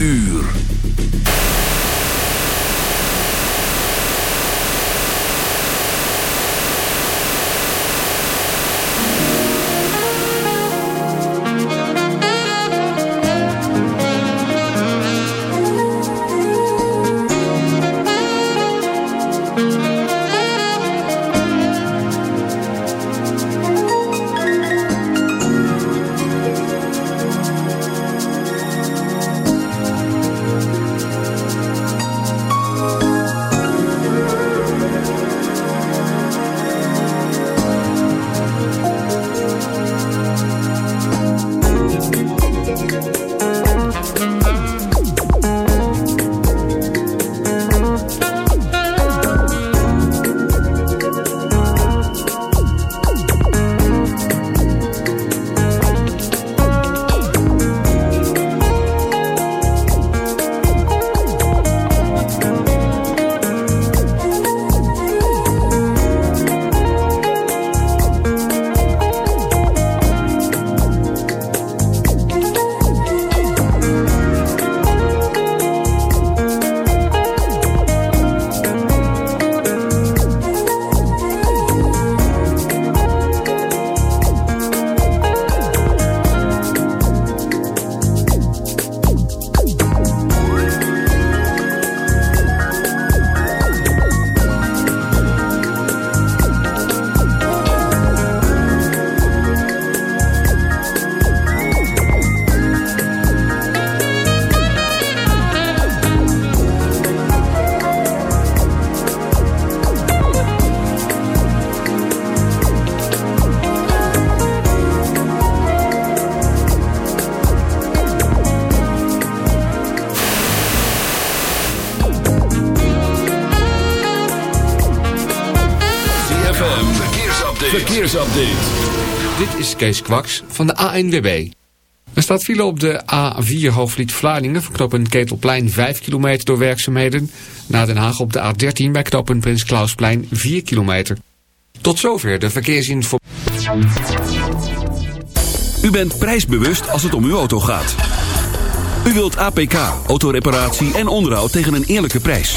uur. Dit is Kees Kwaks van de ANWB. Er staat file op de A4 Hoofdvliet Vlaardingen voor knooppunt Ketelplein 5 kilometer door werkzaamheden. Na Den Haag op de A13 bij knooppunt Prins Klausplein 4 kilometer. Tot zover de verkeersinformatie. U bent prijsbewust als het om uw auto gaat. U wilt APK, autoreparatie en onderhoud tegen een eerlijke prijs.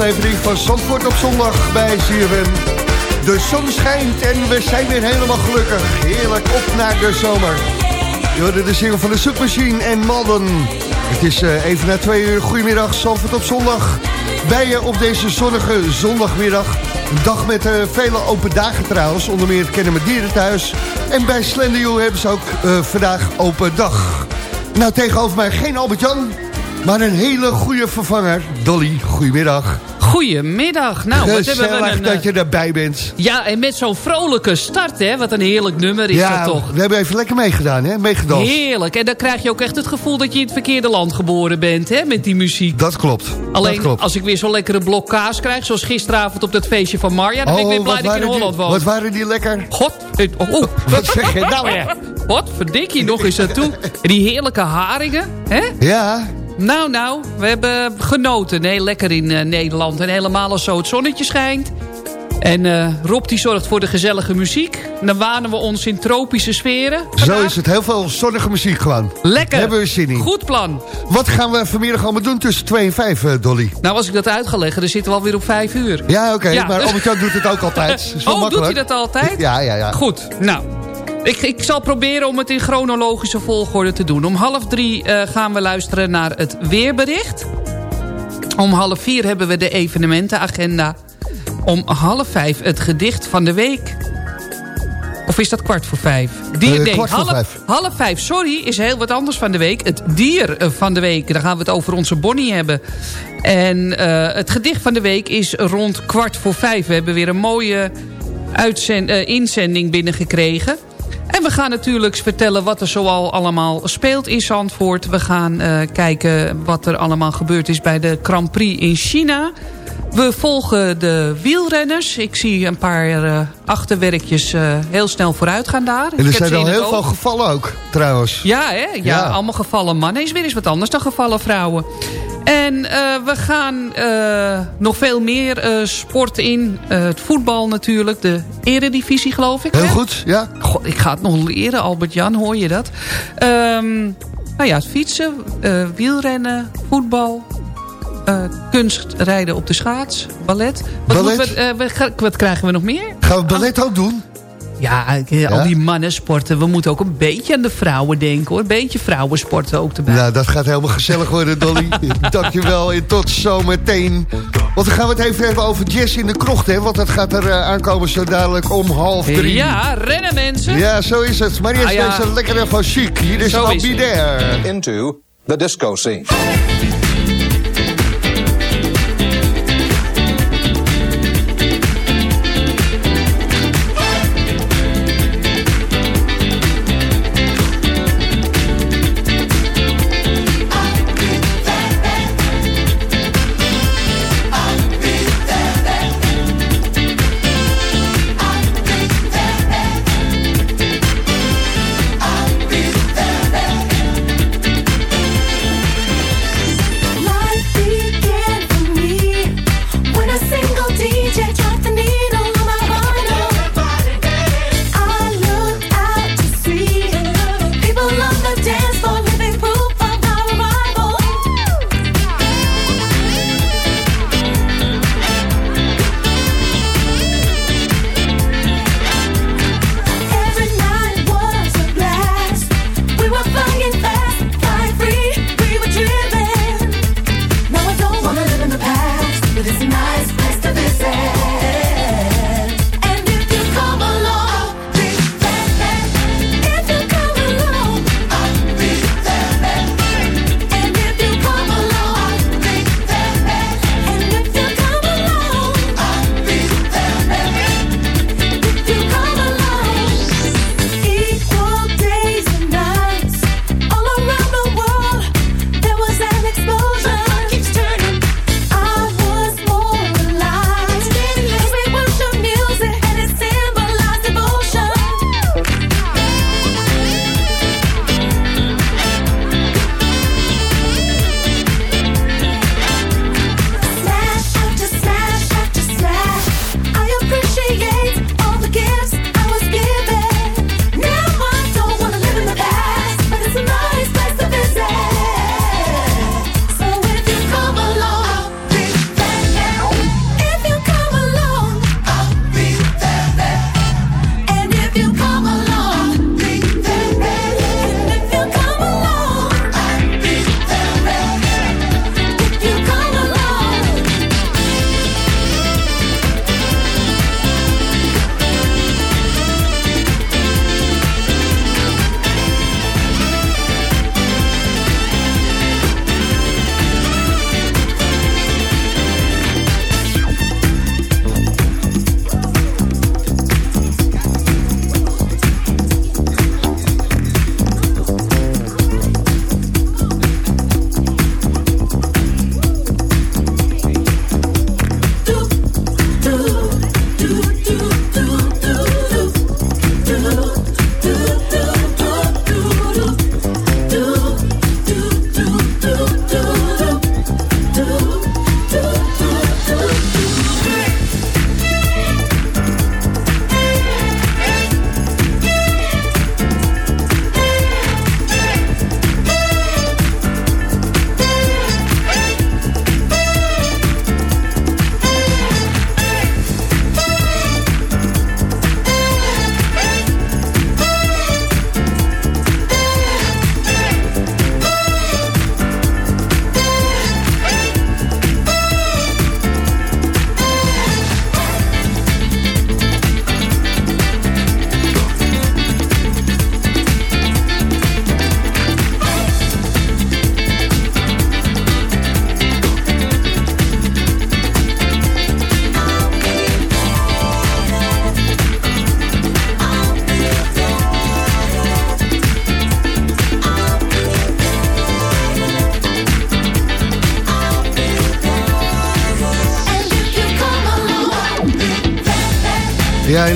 aflevering van Zandvoort op zondag bij CFM. De zon schijnt en we zijn weer helemaal gelukkig. Heerlijk op naar de zomer. Je de single van de Submachine en Malden. Het is uh, even na twee uur. Goedemiddag, Zandvoort op zondag. Bij je op deze zonnige zondagmiddag. Een dag met uh, vele open dagen trouwens. Onder meer het Kennen met Dieren thuis. En bij Slender hebben ze ook uh, vandaag open dag. Nou, tegenover mij geen Albert-Jan, maar een hele goede vervanger. Dolly, goedemiddag. Goedemiddag. Nou, wat hebben we een, dat je erbij bent. Ja, en met zo'n vrolijke start, hè. Wat een heerlijk nummer is ja, dat toch. we hebben even lekker meegedaan, hè. Meegedanst. Heerlijk. En dan krijg je ook echt het gevoel dat je in het verkeerde land geboren bent, hè. Met die muziek. Dat klopt. Alleen, dat klopt. als ik weer zo'n lekkere blok kaas krijg... zoals gisteravond op dat feestje van Marja... dan ben ik weer oh, blij dat ik in Holland woon. Wat waren die lekker? God. Oh, oh. wat zeg je nou weer? Wat verdik je nog eens naartoe? Die heerlijke haringen, hè? Ja. Nou, nou, we hebben genoten. Nee, lekker in uh, Nederland. En helemaal als zo het zonnetje schijnt. En uh, Rob die zorgt voor de gezellige muziek. dan wanen we ons in tropische sferen. Zo is het. Heel veel zonnige muziek gewoon. Lekker. Hebben we zin in. Goed plan. Wat gaan we vanmiddag allemaal doen tussen 2 en 5, uh, Dolly? Nou, als ik dat uit ga leggen, dan zitten we alweer op 5 uur. Ja, oké. Okay, ja. Maar Albert-Jan doet het ook altijd. oh, makkelijk. doet hij dat altijd? Ja, ja, ja. Goed. Nou, ik, ik, zal proberen om het in chronologische volgorde te doen. Om half drie uh, gaan we luisteren naar het weerbericht. Om half vier hebben we de evenementenagenda. Om half vijf het gedicht van de week. Of is dat kwart voor vijf? Dier, uh, nee, kwart half, voor vijf. Half vijf, sorry, is heel wat anders van de week. Het dier eh, van de week. Dan gaan we het over onze Bonnie hebben. En uh, het gedicht van de week is rond kwart voor vijf. We hebben weer een mooie uitzend, uh, inzending binnengekregen. En we gaan natuurlijk vertellen wat er zoal allemaal speelt in Zandvoort. We gaan uh, kijken wat er allemaal gebeurd is bij de Grand Prix in China. We volgen de wielrenners. Ik zie een paar uh, achterwerkjes uh, heel snel vooruit gaan daar. En er zijn al heel veel gevallen ook, trouwens. Ja, hè? Ja, ja, allemaal gevallen mannen is weer eens wat anders dan gevallen vrouwen. En uh, we gaan uh, nog veel meer uh, sport in. het voetbal natuurlijk. De eredivisie geloof ik. Heel hè? goed, ja. God, ik ga het nog leren, Albert-Jan. Hoor je dat? Um, nou ja, fietsen, wielrennen, voetbal. kunstrijden op de schaats, ballet. Wat, ballet? We, wat krijgen we nog meer? Gaan we ballet ook doen? Ja, al die mannen sporten. We moeten ook een beetje aan de vrouwen denken hoor. Een beetje vrouwensporten ook erbij. Nou, dat gaat helemaal gezellig worden, Dolly. Dankjewel en tot zometeen. Want dan gaan we het even hebben over Jess in de krocht, hè. Want dat gaat er uh, aankomen zo dadelijk om half drie. Ja, rennen mensen. Ja, zo is het. Maar eerst ah, ja. deze lekkere van chic. Hier is There. Into the disco scene.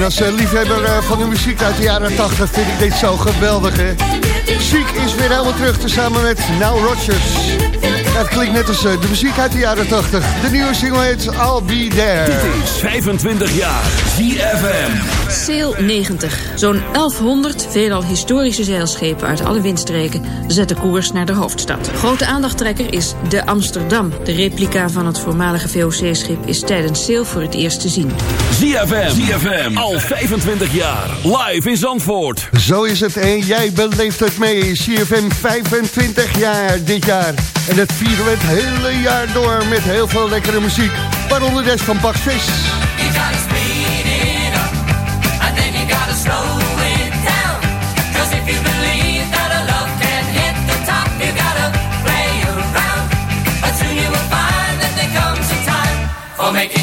Als liefhebber van de muziek uit de jaren 80 vind ik dit zo geweldig, hè. Is weer helemaal terug, samen met Now Rogers. Het klinkt net als de muziek uit de jaren 80. De nieuwe single heet I'll Be There. Dit is 25 jaar ZFM. Sail 90. Zo'n 1100 veelal historische zeilschepen uit alle windstreken zetten koers naar de hoofdstad. Grote aandachttrekker is de Amsterdam. De replica van het voormalige VOC-schip is tijdens Sail voor het eerst te zien. ZFM, ZFM, al 25 jaar, live in Zandvoort. Zo is het en jij beleeft het mee. ZFM 25 jaar dit jaar. En het vieren we het hele jaar door met heel veel lekkere muziek. Waaronder des van Bak Vis. making your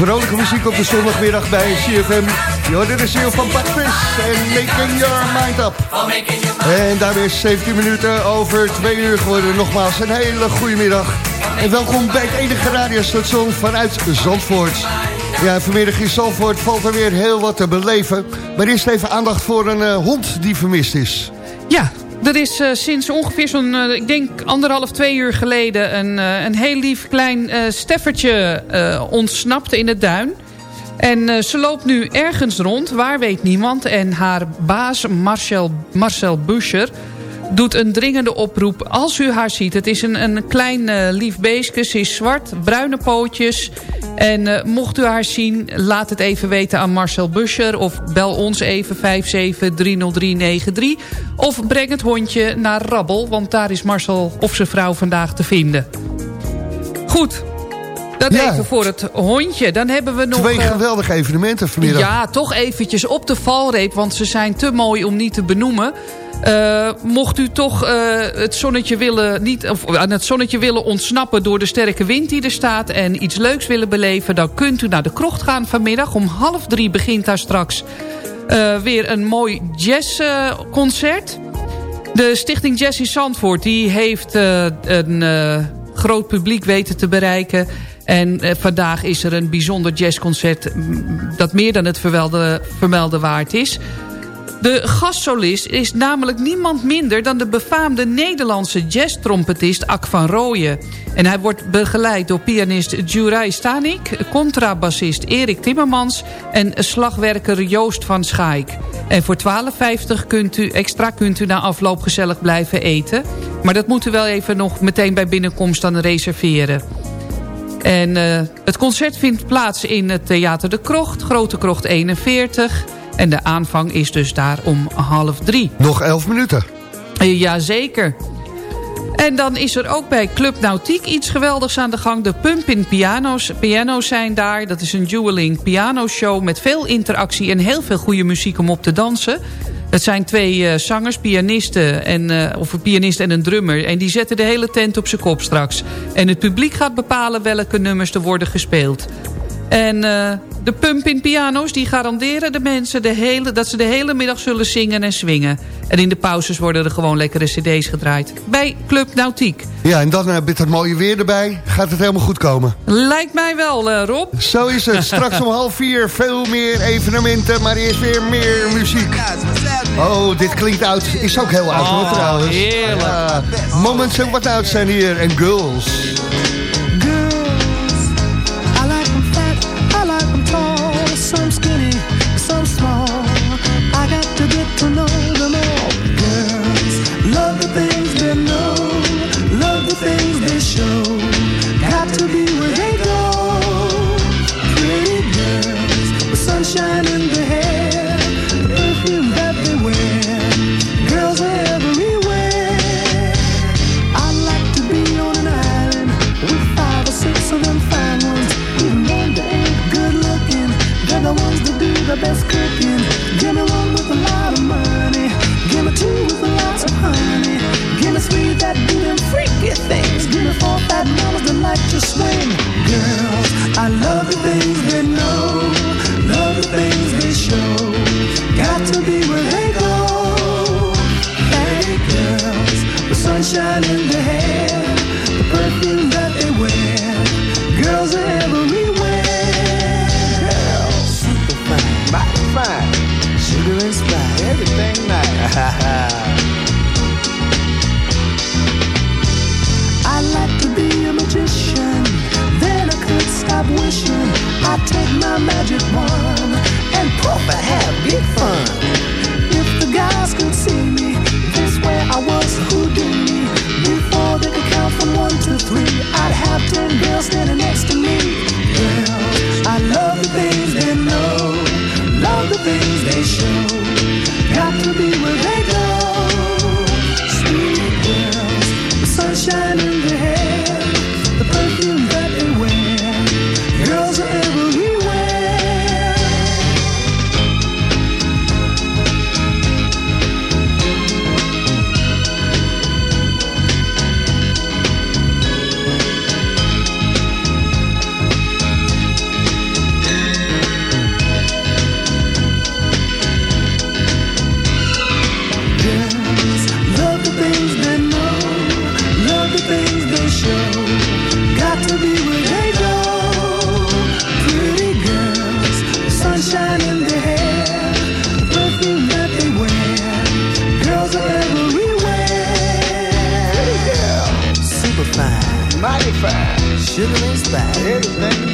Vrolijke muziek op de zondagmiddag bij CFM. Je dit is heel van Bart en Making Your Mind Up. En daarmee is 17 minuten over 2 uur geworden. Nogmaals een hele goede middag. En welkom bij het enige radiostation vanuit Zandvoort. Ja, vanmiddag in Zandvoort valt er weer heel wat te beleven. Maar eerst even aandacht voor een uh, hond die vermist is. Ja, er is uh, sinds ongeveer zo'n, uh, ik denk anderhalf, twee uur geleden... een, uh, een heel lief klein steffertje ontsnapt in het duin. En ze loopt nu ergens rond, waar weet niemand. En haar baas Marcel, Marcel Buscher doet een dringende oproep als u haar ziet. Het is een, een klein uh, lief beestje. Ze is zwart, bruine pootjes. En uh, mocht u haar zien, laat het even weten aan Marcel Buscher... of bel ons even 5730393... of breng het hondje naar Rabbel... want daar is Marcel of zijn vrouw vandaag te vinden. Goed, dat ja. even voor het hondje. Dan hebben we nog... Twee geweldige evenementen vanmiddag. Ja, toch eventjes op de valreep, want ze zijn te mooi om niet te benoemen. Uh, mocht u toch uh, het zonnetje willen niet, of aan het zonnetje willen ontsnappen door de sterke wind die er staat en iets leuks willen beleven, dan kunt u naar de krocht gaan vanmiddag. Om half drie begint daar straks uh, weer een mooi jazzconcert. de Stichting Jazz in Zandvoort die heeft een groot publiek weten te bereiken. En vandaag is er een bijzonder jazzconcert dat meer dan het vermelde, vermelde waard is. De gastsolist is namelijk niemand minder dan de befaamde Nederlandse jazztrompetist Ak van Rooyen. En hij wordt begeleid door pianist Juraj Stanik, contrabassist Erik Timmermans en slagwerker Joost van Schaik. En voor 12,50 kunt u extra kunt u na afloop gezellig blijven eten. Maar dat moet u wel even nog meteen bij binnenkomst dan reserveren. En eh, het concert vindt plaats in het Theater de Krocht, Grote Krocht 41. En de aanvang is dus daar om half drie. Nog elf minuten. Uh, jazeker. En dan is er ook bij Club Nautiek iets geweldigs aan de gang. De Pumpin Piano's, piano's zijn daar. Dat is een dueling piano show met veel interactie en heel veel goede muziek om op te dansen. Het zijn twee eh, zangers, pianisten, en, eh, of een pianist en een drummer. En die zetten de hele tent op zijn kop straks. En het publiek gaat bepalen welke nummers er worden gespeeld. En uh, de pumping piano's die garanderen de mensen de hele, dat ze de hele middag zullen zingen en swingen. En in de pauzes worden er gewoon lekkere cd's gedraaid. Bij Club Nautiek. Ja, en dan eh, uh, met het mooie weer erbij gaat het helemaal goed komen. Lijkt mij wel, uh, Rob. Zo is het. Straks om half vier veel meer evenementen, maar eerst weer meer muziek. Oh, dit klinkt oud. Is ook heel oud, hoor, oh, trouwens. Moments of wat oud zijn hier. En girls. that do them freaky things. Give me four fat mamas that like to swing. Girls, I love you, baby. Should've been.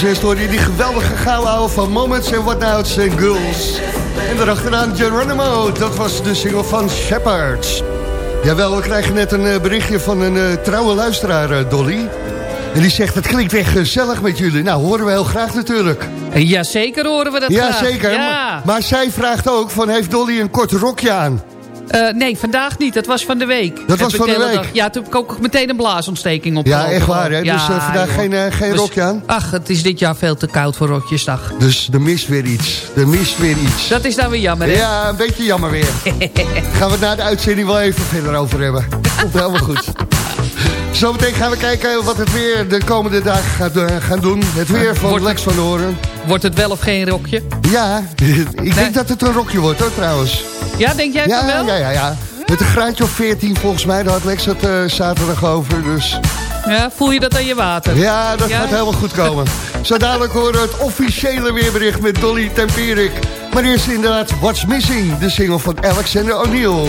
Als eerste hoor je die geweldige gouden van Moments en What Now and Girls. En daarachteraan Geronimo, dat was de single van Shepard. Jawel, we krijgen net een eh, berichtje van een eh, trouwe luisteraar, eh, Dolly. En die zegt, het klinkt weer gezellig met jullie. Nou, horen we heel graag natuurlijk. Jazeker horen we dat Ja, graag. zeker. Ja. Maar, maar zij vraagt ook, van, heeft Dolly een kort rokje aan? Eh, nee, vandaag niet. Dat was van de week. Dat Heb was van de week? dag- ja, toen heb ik ook meteen een blaasontsteking op. Ja, echt waar, hè? Dus, eh, vandaag joh. geen, eh, geen Dus- rokje aan? Ach, het is dit jaar veel te koud voor rokjesdag. Dus er mist weer iets. Er mist weer iets. Dat is dan weer jammer, hè? Ja, een beetje jammer weer. gaan we het na de uitzending wel even verder over hebben. Komt helemaal goed. Zometeen gaan we kijken wat het weer de komende dagen gaat gaan doen. Het weer van Wordt- Lex van Hoorn. Wordt het wel of geen rokje? Ja, ik denk dat het een rokje wordt hoor trouwens. Ja, denk jij Ja, wel? ja, ja, ja. Met een graadje of 14 volgens mij, daar had Lex het eh, zaterdag over. Dus Ja, voel je dat aan je water? ja, dat Ja? gaat helemaal goed komen. Zo dadelijk horen we het officiële weerbericht met Dolly Tempierik. Maar eerst inderdaad What's Missing, de single van Alexander O'Neill.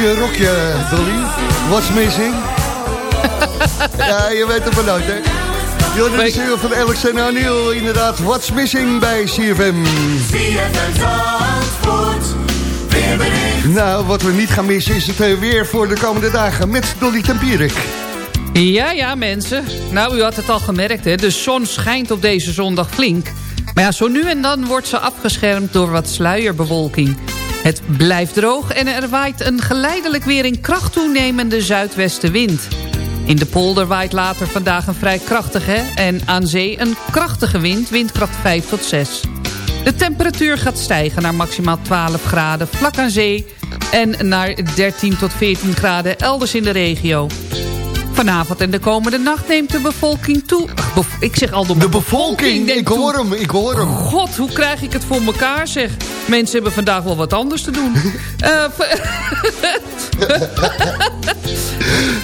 Je rokje, Dolly. What's missing? ja, je weet het maar nooit, hè? Jullie de single van Alex en O'Neill, inderdaad. What's missing bij CFM? Nou, wat we niet gaan missen is het eh, weer voor de komende dagen met Dolly Tempierik. Ja, ja, mensen. Nou, u had het al gemerkt, hè. De zon schijnt op deze zondag flink. Maar ja, zo nu en dan wordt ze afgeschermd door wat sluierbewolking. Het blijft droog en er waait een geleidelijk weer in kracht toenemende zuidwestenwind. In de polder waait later vandaag een vrij krachtige en aan zee een krachtige wind, windkracht 5 tot 6. De temperatuur gaat stijgen naar maximaal 12 graden vlak aan zee... en naar 13 tot 14 graden elders in de regio. Vanavond en de komende nacht neemt de bevolking toe. Ik zeg al de, De bevolking, ik hoor hem, ik hoor hem. God, hoe krijg ik het voor elkaar, zeg. Mensen hebben vandaag wel wat anders te doen. Eh,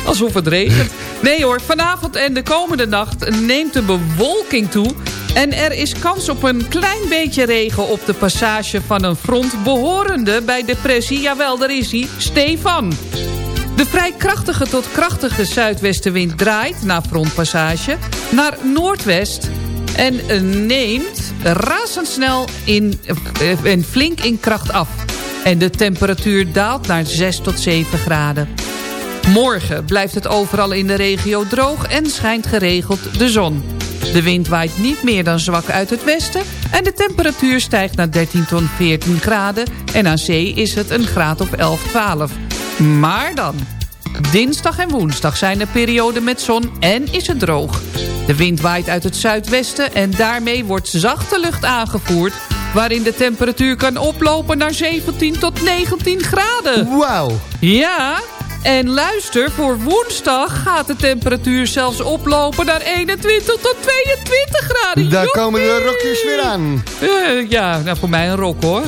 Alsof het regent. Nee hoor, vanavond en de komende nacht neemt de bewolking toe... en er is kans op een klein beetje regen op de passage van een front... behorende bij depressie, jawel, daar is hij, Stefan. De vrij krachtige tot krachtige zuidwestenwind draait na frontpassage naar noordwest en eh, neemt razendsnel in, eh, en flink in kracht af. En de temperatuur daalt naar 6 tot 7 graden. Morgen blijft het overal in de regio droog en schijnt geregeld de zon. De wind waait niet meer dan zwak uit het westen... en de temperatuur stijgt naar 13 tot 14 graden... en aan zee is het een graad of 11, 12. Maar dan, dinsdag en woensdag zijn er perioden met zon en is het droog. De wind waait uit het zuidwesten en daarmee wordt zachte lucht aangevoerd... waarin de temperatuur kan oplopen naar 17 tot 19 graden. Wauw. Ja, en luister, voor woensdag gaat de temperatuur zelfs oplopen naar 21 tot 22 graden. Daar komen de rokjes weer aan. Eh, ja, nou, voor mij een rok hoor.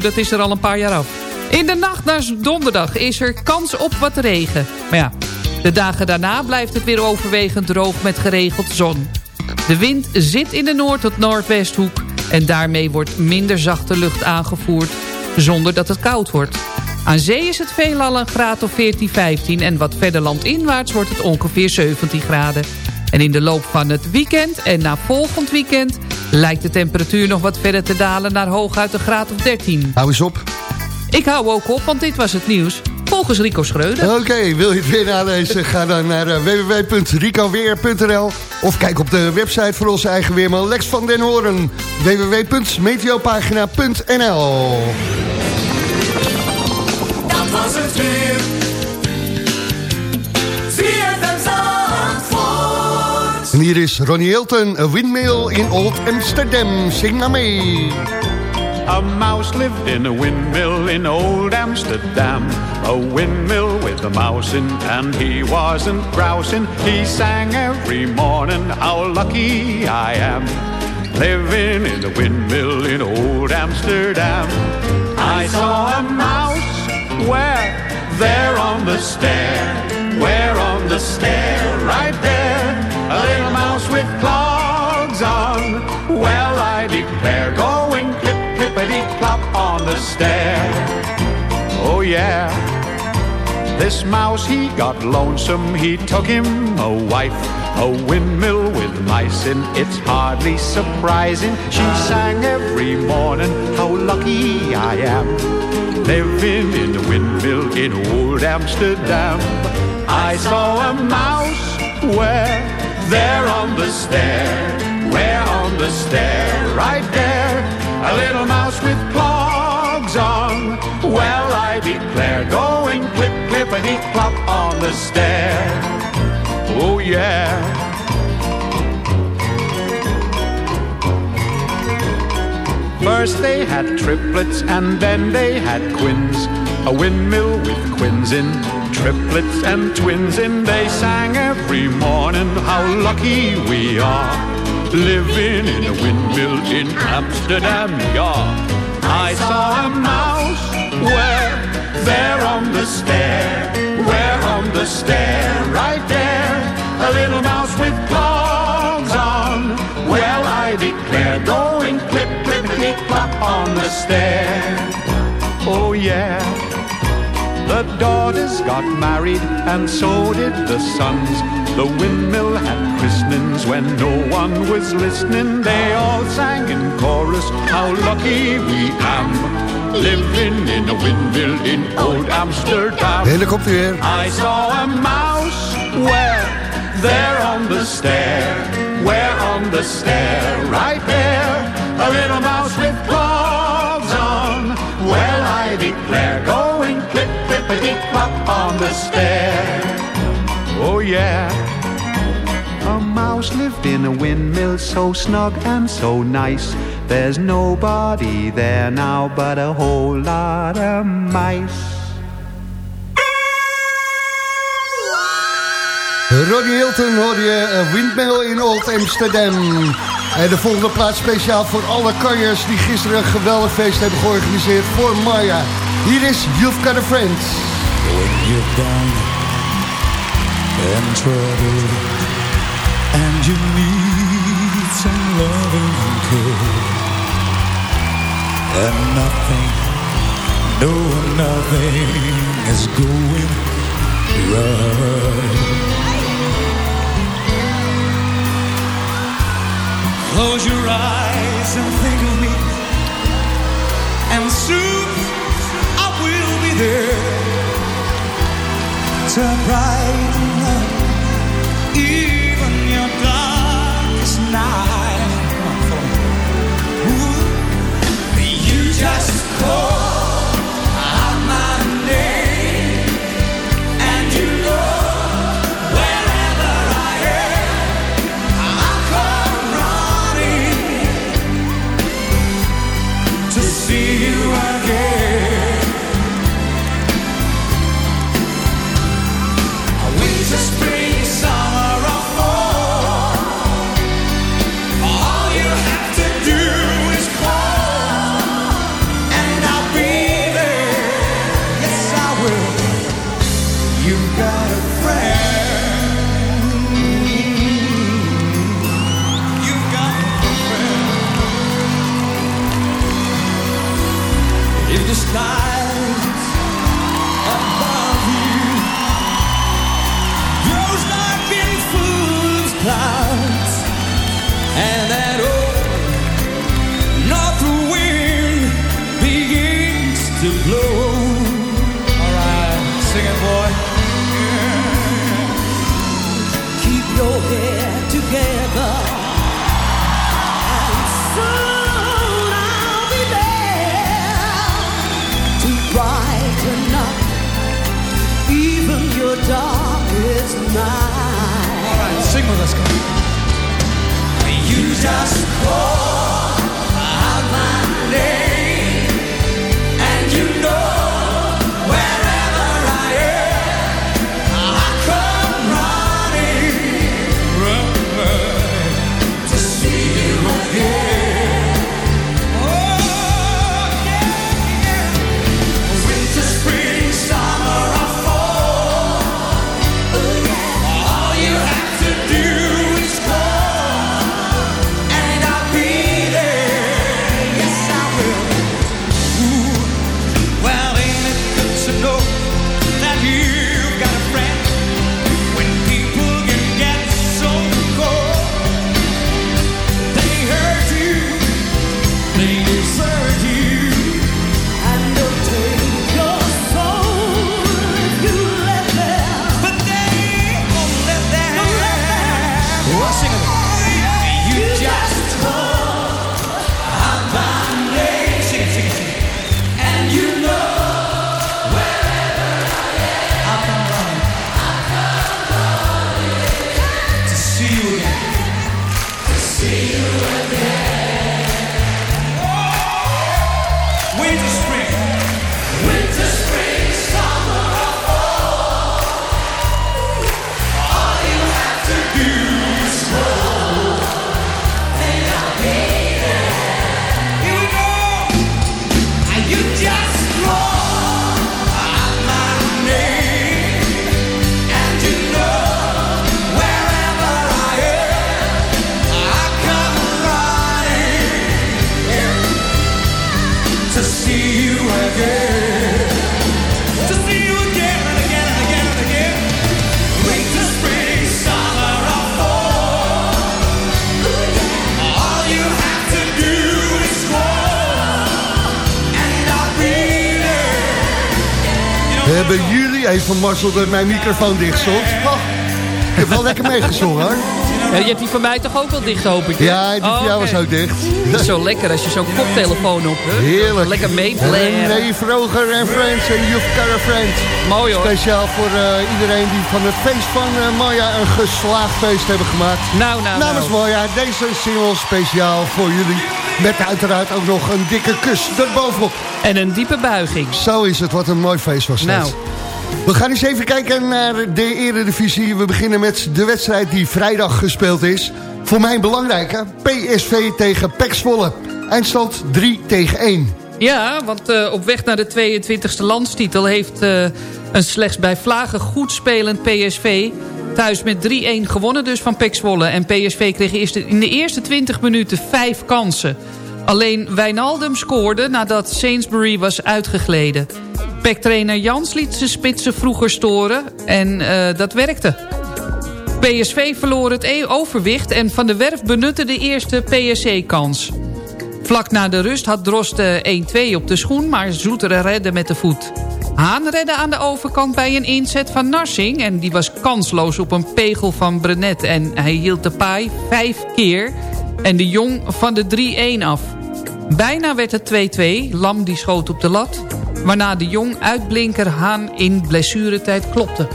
Dat is er al een paar jaar af. In de nacht naar donderdag is er kans op wat regen. Maar ja, de dagen daarna blijft het weer overwegend droog met geregeld zon. De wind zit in de noord- tot noordwesthoek... en daarmee wordt minder zachte lucht aangevoerd... zonder dat het koud wordt. Aan zee is het veelal een graad of 14, 15... en wat verder landinwaarts wordt het ongeveer 17 graden. En in de loop van het weekend en na volgend weekend... lijkt de temperatuur nog wat verder te dalen naar hooguit een graad of 13. Hou eens op. Ik hou ook op, want dit was het nieuws. Volgens Rico Schreuder. Oké, wil je het weer nalezen? Ga dan naar eh, www.ricoweer.nl of kijk op de website van onze eigen weerman Lex van den Hoorn. www.meteopagina.nl Dat was het weer. En hier is Ronnie Hilton, een windmill in Old Amsterdam. Zing maar mee. A mouse lived in a windmill in old Amsterdam. A windmill with a mouse in, and he wasn't grousing. He sang every morning, How lucky I am. Living in a windmill in old Amsterdam. I saw a mouse where? There on the stair. Where on the stair? Right there. A little mouse with clogs on. Well, I declare, clop the stair. Oh, yeah. This mouse, he got lonesome, he took him a wife. A windmill with mice in, it's hardly surprising. She sang every morning, how lucky I am. Living in a windmill in old Amsterdam. I saw a mouse where? There on the stair. Where on the stair? Right there. A little mouse with on. Well, I declare, going clip, clippity clop on the stair. Oh, yeah. First they had triplets and then they had quins. A windmill with quins in, triplets and twins in. They sang every morning how lucky we are. Living in a windmill in Amsterdam, yeah. I saw a mouse where? There on the stair. Where on the stair? Right there. A little mouse with clogs on. Well, I declare, going clip, clippity clop on the stair. Oh, yeah. The daughters got married, and so did the sons. The windmill had christenings when no one was listening. They all sang in chorus, How lucky we am. Living in a windmill in old Amsterdam. En daar komt hij weer. I saw a mouse where there on the stair, where on the stair, right there, a little mouse with claws on. Well, I declare, going clip clippity clop on the stair. Oh yeah. A mouse lived in a windmill so snug and so nice. There's nobody there now but a whole lot of mice. Ronnie Hilton hoor je eh, Windmill in Old Amsterdam. En de volgende plaats speciaal voor alle kanjers die gisteren een geweldig feest hebben georganiseerd voor Maya. Hier is You've Got a Friend. When you're down and troubled and you need some loving and care and nothing, no nothing is going right. Close your eyes and think of me and soon there to brighten even mazzel dat mijn microfoon dicht stond. Oh, ik heb wel lekker meegezongen hoor. Ja, je hebt die van mij toch ook wel dicht, hoop ik? hè? Ja, die van Oh, jou was ook dicht. Dat is zo lekker als je zo'n koptelefoon op hebt. Heerlijk. Lekker meeblaren. Nee, Vroger en Friends en You've Got a Friend. Mooi hoor. Speciaal voor eh, iedereen die van het feest van eh, Maya een geslaagd feest hebben gemaakt. Nou, nou, Namens nou. Maya, deze single speciaal voor jullie. Met uiteraard ook nog een dikke kus erbovenop. En een diepe buiging. Zo is het, wat een mooi feest was dat. Nou. We gaan eens even kijken naar de Eredivisie. We beginnen met de wedstrijd die vrijdag gespeeld is. Voor mij een belangrijke. PSV tegen PEC Zwolle. Eindstand 3 tegen 1. Ja, want eh, op weg naar de 22e landstitel heeft eh, een slechts bij vlagen goed spelend PSV... thuis met 3-1 gewonnen dus van PEC Zwolle. En PSV kreeg in de eerste 20 minuten vijf kansen. Alleen Wijnaldum scoorde nadat Sainsbury was uitgegleden. PEC-trainer Jans liet zijn spitsen vroeger storen en eh, dat werkte. PSV verloor het e- overwicht en Van der Werf benutte de eerste PSC-kans. Vlak na de rust had Drost eh, 1-2 op de schoen, maar Zoetere redde met de voet. Haan redde aan de overkant bij een inzet van Narsing... en die was kansloos op een pegel van Brenet. En hij hield de paai vijf keer en de Jong van de 3-1 af. Bijna werd het 2-2, Lam die schoot op de lat... waarna de Jong uitblinker Haan in blessuretijd klopte.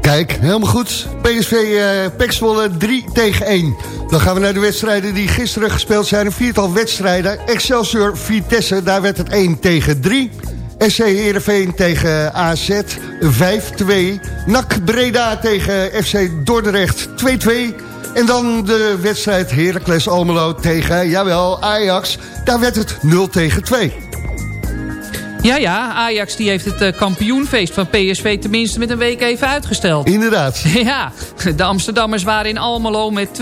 Kijk, helemaal goed. PSV eh PEC Zwolle 3 tegen 1. Dan gaan we naar de wedstrijden die gisteren gespeeld zijn. Een viertal wedstrijden. Excelsior Vitesse, daar werd het 1 tegen 3. SC Heerenveen tegen AZ 5-2. NAC Breda tegen FC Dordrecht 2-2. En dan de wedstrijd Heracles Almelo tegen, jawel, Ajax. Daar werd het 0 tegen 2. Ja, ja, Ajax die heeft het eh, kampioenfeest van PSV tenminste met een week even uitgesteld. Inderdaad. Ja, de Amsterdammers waren in Almelo met 2-0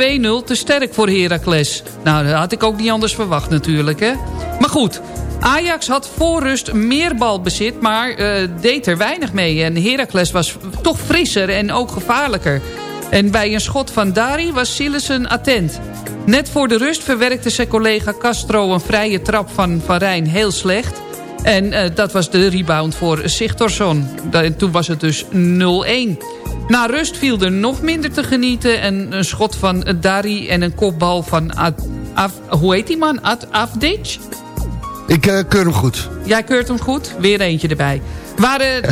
te sterk voor Heracles. Nou, dat had ik ook niet anders verwacht natuurlijk, hè. Maar goed, Ajax had voor rust meer balbezit, maar eh, deed er weinig mee. En Heracles was toch frisser en ook gevaarlijker. En bij een schot van Dari was Sillissen attent. Net voor de rust verwerkte zijn collega Castro een vrije trap van Van Rijn heel slecht... En eh, dat was de rebound voor Sigtorsson. En toen was het dus 0-1. Na rust viel er nog minder te genieten. En een schot van Dari en een kopbal van... Ad, Af- hoe heet die man? Ad, Afdic? Ik eh, keur hem goed. Jij keurt hem goed? Weer eentje erbij. Waren,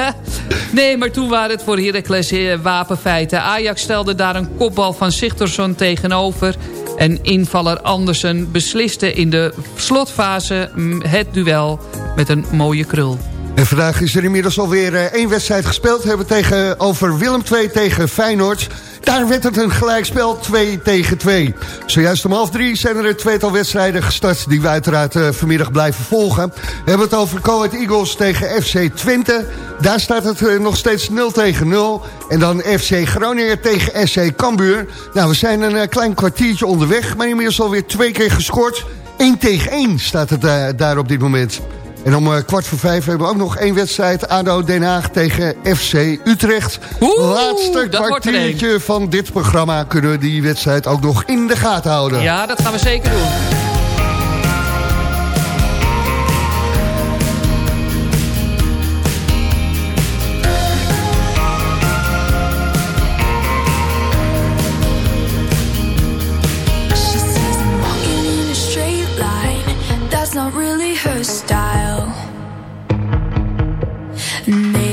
nee, maar toen waren het voor Heracles eh, wapenfeiten. Ajax stelde daar een kopbal van Sigtorsson tegenover. En invaller Andersen besliste in de slotfase mm, het duel met een mooie krul. En vandaag is er inmiddels alweer eh, één wedstrijd gespeeld. We hebben tegen, over Willem 2 tegen Feyenoord. Daar werd het een gelijkspel 2 tegen 2. Zojuist om half drie zijn er een tweetal wedstrijden gestart... die we uiteraard eh, vanmiddag blijven volgen. We hebben het over Coed Eagles tegen FC Twente. Daar staat het eh, nog steeds 0 tegen 0. En dan FC Groningen tegen SC Cambuur. Nou, we zijn een klein kwartiertje onderweg... maar inmiddels alweer twee keer gescoord. 1 tegen 1 staat het daar op dit moment. En om eh, kwart voor vijf hebben we ook nog één wedstrijd. ADO Den Haag tegen FC Utrecht. Oeh, Laatste dat wordt er kwartiertje van dit programma... kunnen we die wedstrijd ook nog in de gaten houden. Ja, dat gaan we zeker doen. She says I'm walking in a straight line. That's not really her style. And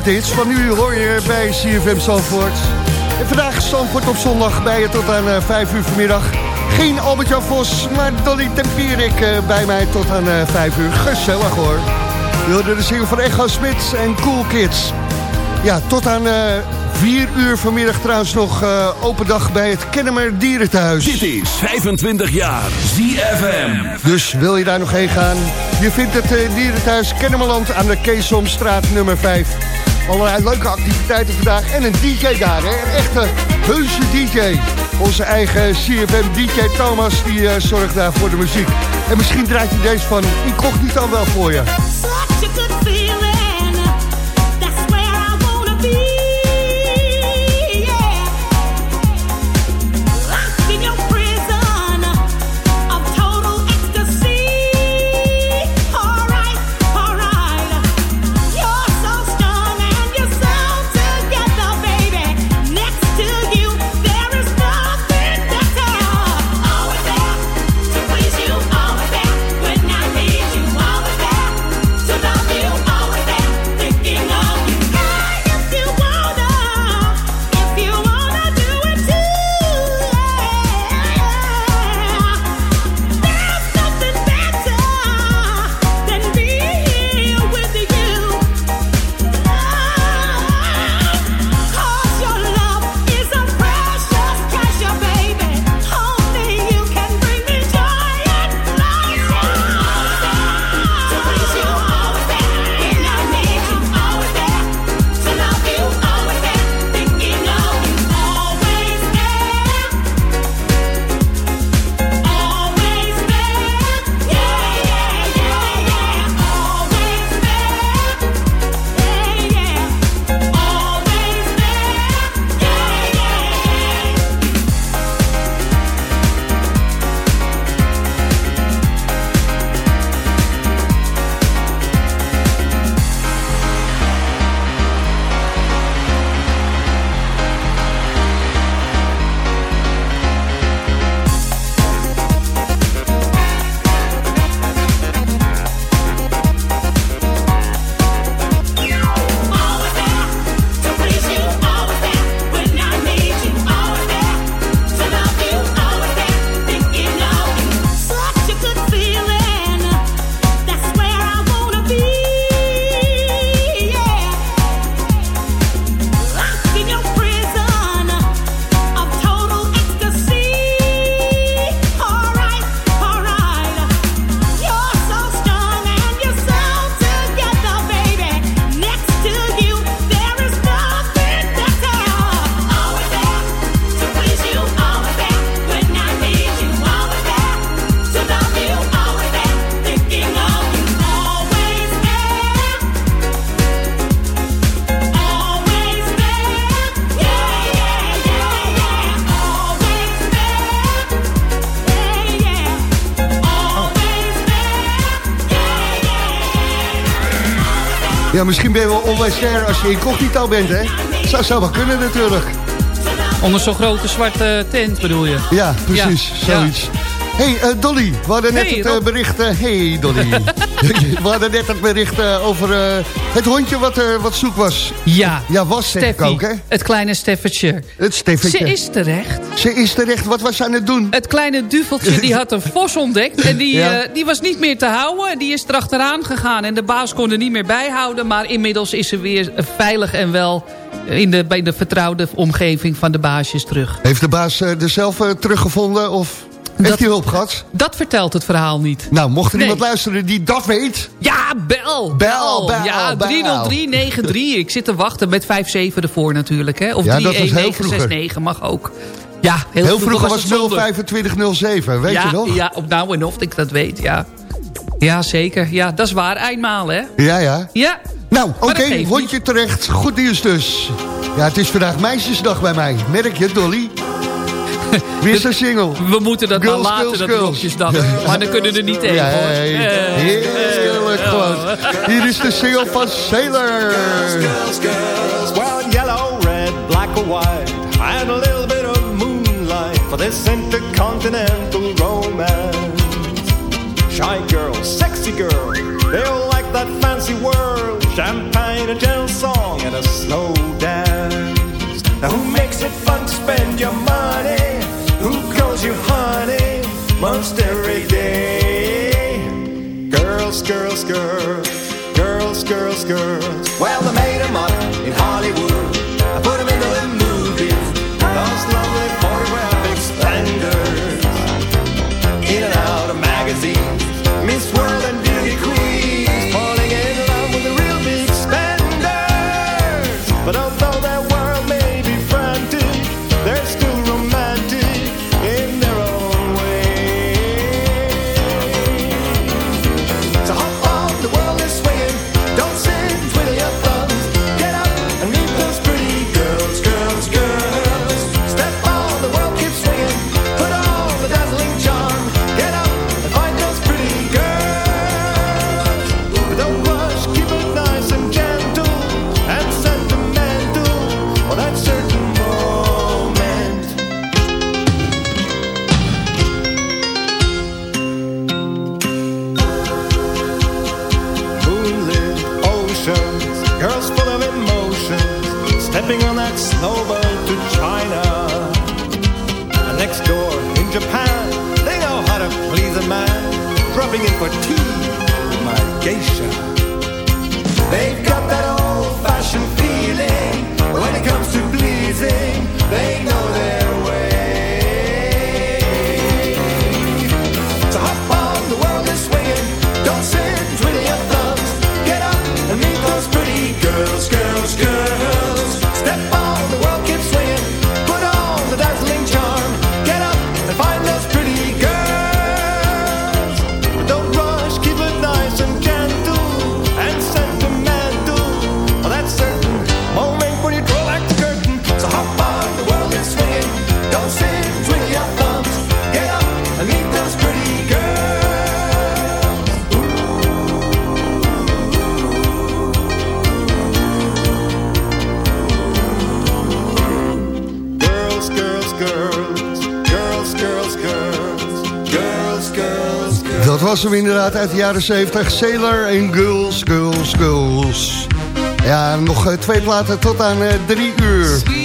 ook de hits van nu hoor je bij CFM Zandvoort. En vandaag Zandvoort op zondag bij je tot aan eh, 5 uur vanmiddag. Geen Albert-Jan Vos, maar Dolly Tempierik eh, bij mij tot aan eh 5 uur. Gezellig hoor. Hoorde de single van Echo Smit en Cool Kids. Ja, tot aan eh 4 uur vanmiddag trouwens nog eh, open dag bij het Kennemer Dierenthuis. Dit is 25 jaar ZFM. Dus wil je daar nog heen gaan? Je vindt het eh, dierenthuis Kennemerland aan de Keesomstraat nummer 5. Allerlei leuke activiteiten vandaag en een DJ daar, hè? Een echte heuse DJ. Onze eigen CFM DJ Thomas, die eh, zorgt daar voor de muziek. En misschien draait hij deze van Incognito wel voor je. Als je incognito bent, hè? Zou, zou wel kunnen natuurlijk. Onder zo'n grote zwarte tent bedoel je? Ja, precies. Ja. Zoiets. hey, eh, Dolly, we hadden net Hey, het Rob. bericht... eh, hey, Dolly. we hadden net het bericht eh, over eh, het hondje wat, eh, wat zoek was. Ja. Ja, was ik Steffi, ook, hè? het kleine Steffetje. Het Steffetje. Ze is terecht. Ze is terecht. Wat was ze aan het doen? Het kleine duveltje die had een vos ontdekt. En die, Ja. die was niet meer te houden. Die is erachteraan gegaan. En de baas kon er niet meer bijhouden. Maar inmiddels is ze weer veilig en wel... In de, bij de vertrouwde omgeving van de baasjes terug. Heeft de baas er zelf teruggevonden of heeft hij hulp gehad? Dat vertelt het verhaal niet. Nou, mocht er Nee. iemand luisteren die dat weet... Ja, bel! Bel, bel, Ja, bel. 30393. Ik zit te wachten met 57 ervoor natuurlijk. Hè? Of Ja, dat was heel 31969 mag ook. Ja, heel, Heel vroeger was het zonder. 02507, weet ja, je nog? Ja, op nou en of ik dat weet, ja. Ja, zeker. Ja, dat is waar. Eindmaal, hè? Ja, ja. Ja. Nou, oké, geeft hondje terecht. Goed nieuws dus. Ja, het is vandaag meisjesdag bij mij. Merk je, Dolly? Wie is de single. We moeten dat girls, dan later, girls, dat. Maar dan kunnen we er niet tegen. heel heerlijk gewoon. Hier is de single van Sailor. Girls, girls, wild yellow, red, black or white. And a little bit of moonlight for this intercontinental romance. Shy girl, sexy girl, they all like that fancy world. Champagne, a gentle song, and a slow dance. Now who makes it fun to spend your money? calls you honey most every day. Girls, girls, girls, girls, girls, girls. Well, they made them up. stopping in for tea with my geisha. They've got that was hem inderdaad uit de jaren 70. Sailor en Girls, Girls, Girls. Ja, nog eh, twee platen tot aan eh, drie uur.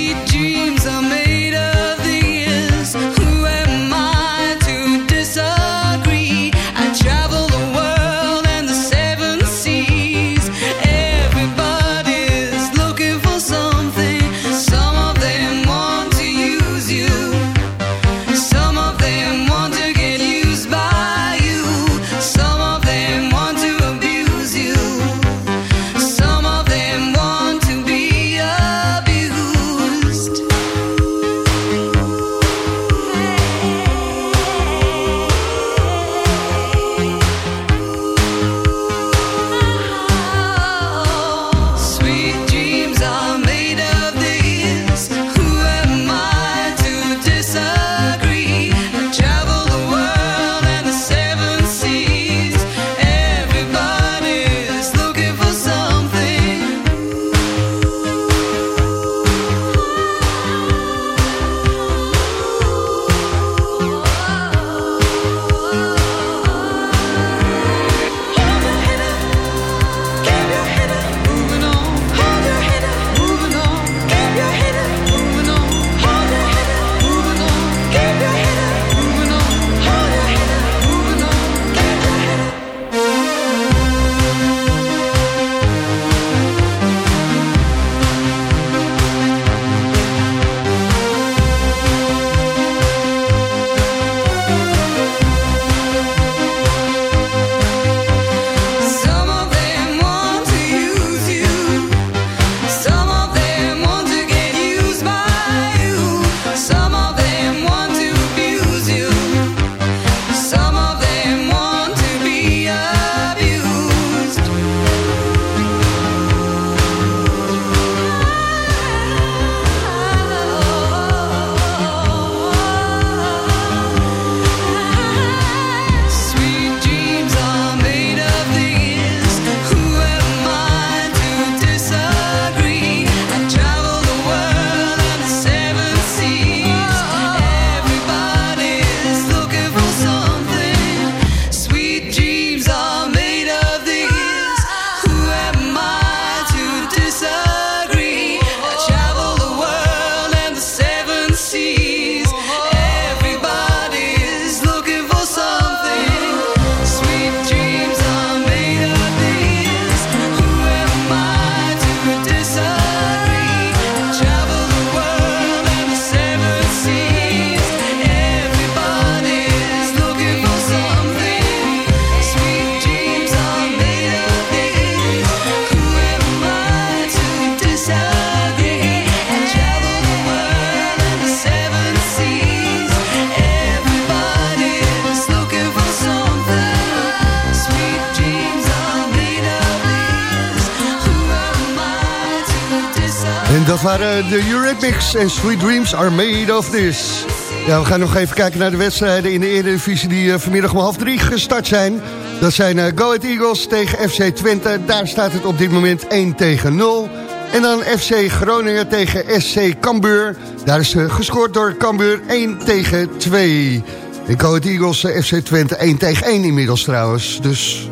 Dat waren de Eurythmics en Sweet Dreams are made of this. Ja, we gaan nog even kijken naar de wedstrijden in de Eredivisie... die eh, vanmiddag om half drie gestart zijn. Dat zijn uh, Go Ahead Eagles tegen FC Twente. Daar staat het op dit moment 1 tegen 0. En dan FC Groningen tegen SC Cambuur. Daar is gescoord door Cambuur 1 tegen 2. En Go Ahead Eagles, FC Twente 1 tegen 1 inmiddels trouwens. Dus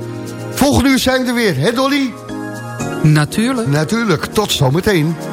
volgende uur zijn we er weer, hè Dolly? Natuurlijk. Natuurlijk, tot zometeen. Het